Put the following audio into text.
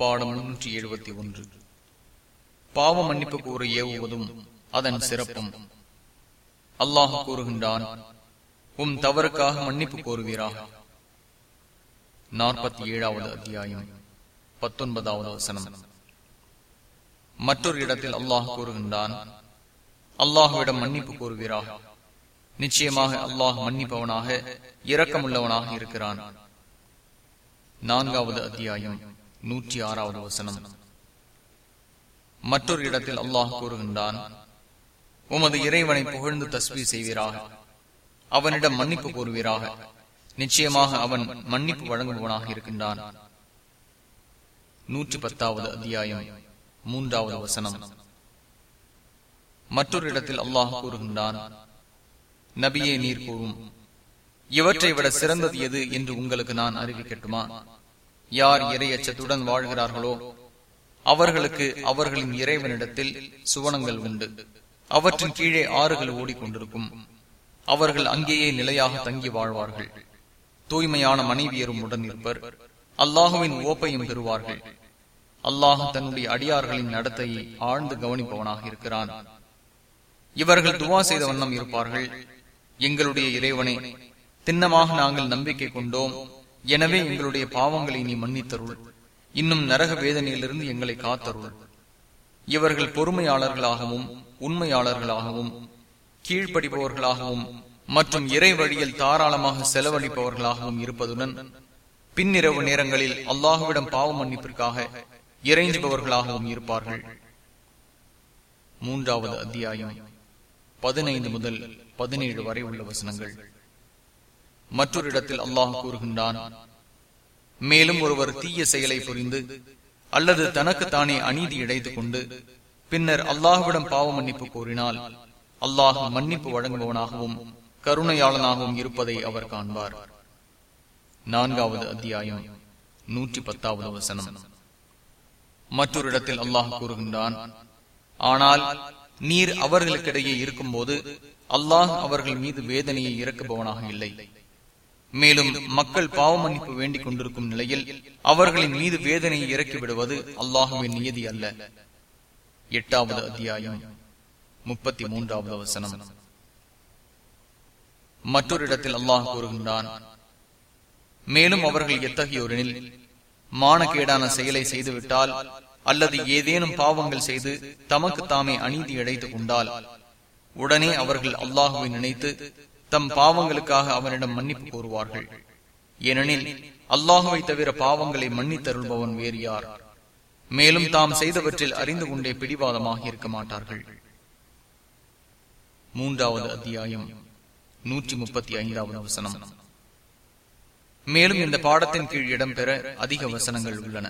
பாடம் முன்னூற்றி எழுபத்தி ஒன்று. பாவ மன்னிப்பு கூற ஏவுவதும் அதன் சிறப்பும். அல்லாஹ் கூறுகின்றான் உம் தவறுக்காக மன்னிப்பு கோருவீராக. நாற்பத்தி ஏழாவது அத்தியாயம் பத்தொன்பதாவது வசனம். மற்றொரு இடத்தில் அல்லாஹ் கூறுகின்றான் அல்லாஹுவிடம் மன்னிப்பு கோருவீராக. நிச்சயமாக அல்லாஹ் மன்னிப்பவனாக இரக்கமுள்ளவனாக இருக்கிறான். நான்காவது அத்தியாயம் நூற்றி ஆறாவது வசனம். மற்றொரு இடத்தில் அல்லாஹ் கூறுகின்றான் உமது இறைவனை புகழ்ந்து தஸ்வி செய்வீராக. அவனிடம் மன்னிப்பு கோருவீராக. நிச்சயமாக அவன் மன்னிப்பு வழங்குபவனாக இருக்கின்றான். நூற்றி பத்தாவது அத்தியாயம் மூன்றாவது வசனம். மற்றொரு இடத்தில் அல்லாஹ் கூறுகின்றான் நபியே நீர் கூறும். இவற்றை விட சிறந்தது எது என்று உங்களுக்கு நான் அறிவிக்கட்டுமா? யார் இறையச்சத்துடன் வாழ்கிறார்களோ அவர்களுக்கு அவர்களின் இறைவனிடத்தில் சுவனங்கள் உண்டு. அவற்றின் கீழே ஆறுகள் ஓடிக்கொண்டிருக்கும். அவர்கள் அங்கேயே நிலையாக தங்கி வாழ்வார்கள். தூய்மையான மனைவியரும் உடன் இருப்பர். அல்லாஹுவின் ஓப்பையும் பெறுவார்கள். அல்லாஹ் தன்னுடைய அடியார்களின் நடத்தையை ஆழ்ந்து கவனிப்பவனாக இருக்கிறான். இவர்கள் துவா செய்த வண்ணம் இருப்பார்கள். எங்களுடைய இறைவனை திண்ணமாக நாங்கள் நம்பிக்கை கொண்டோம். எனவே எங்களுடைய பாவங்களை நீ மன்னித்தருள். இன்னும் நரக வேதனையிலிருந்து எங்களை காத்தருள். இவர்கள் பொறுமையாளர்களாகவும் உண்மையாளர்களாகவும் கீழ்ப்படிபவர்களாகவும் மற்றும் இறை வழியில் தாராளமாக செலவழிப்பவர்களாகவும் இருப்பதுடன் பின்னிரவு நேரங்களில் அல்லாஹுவிடம் பாவ மன்னிப்பிற்காக இறைஞ்சுபவர்களாகவும் இருப்பார்கள். மூன்றாவது அத்தியாயம் பதினைந்து முதல் பதினேழு வரை உள்ள வசனங்கள். மற்றொரு இடத்தில் அல்லாஹ் கூறுகின்றான் மேலும் ஒருவர் தீய செயலை புரிந்து அல்லது தனக்கு தானே அநீதி இடைத்துக் கொண்டு பின்னர் அல்லாஹுவிடம் பாவ மன்னிப்பு கோரினால் அல்லாஹ் மன்னிப்பு வழங்குபவனாகவும் கருணையாளனாகவும் இருப்பதை அவர் காண்பார். நான்காவது அத்தியாயம் நூற்றி பத்தாவது வசனம். மற்றொரு இடத்தில் அல்லாஹ் கூறுகின்றான் ஆனால் நீர் அவர்களுக்கிடையே இருக்கும்போது அல்லாஹ் அவர்கள் மீது வேதனையை இறக்குபவனாக இல்லை. மேலும் மக்கள் பாவமன்னிப்பு வேண்டிக் கொண்டிருக்கும் நிலையில் அவர்களின் மீது வேதனையை இறக்கி விடுவது அல்லாஹுவின் நியதி அல்ல. எட்டாவது அத்தியாயம் முப்பத்தி மூன்றாவது வசனம். மற்றொரு இடத்தில் அல்லாஹ் கூறுகின்றான் மேலும் அவர்கள் எத்தகையோரெனில் மானக்கேடான செயலை செய்துவிட்டால் அல்லது ஏதேனும் பாவங்கள் செய்து தமக்கு தாமே அநீதி அடைத்து கொண்டால் உடனே அவர்கள் அல்லாஹுவை நினைத்து தம் பாவங்களுக்காக அவனிடம் மன்னிப்பு கோருவார்கள். ஏனெனில் அல்லாஹுவை தவிர பாவங்களை மன்னித்தருள்பவன் வேறு யார்? மேலும் தாம் செய்தவற்றில் அறிந்து கொண்டே பிடிவாதமாக இருக்க மாட்டார்கள். மூன்றாவது அத்தியாயம் நூற்றி முப்பத்தி ஐந்தாவது வசனம். மேலும் இந்த பாடத்தின் கீழ் இடம்பெற அதிக வசனங்கள் உள்ளன.